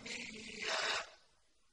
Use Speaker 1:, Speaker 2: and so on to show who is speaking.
Speaker 1: me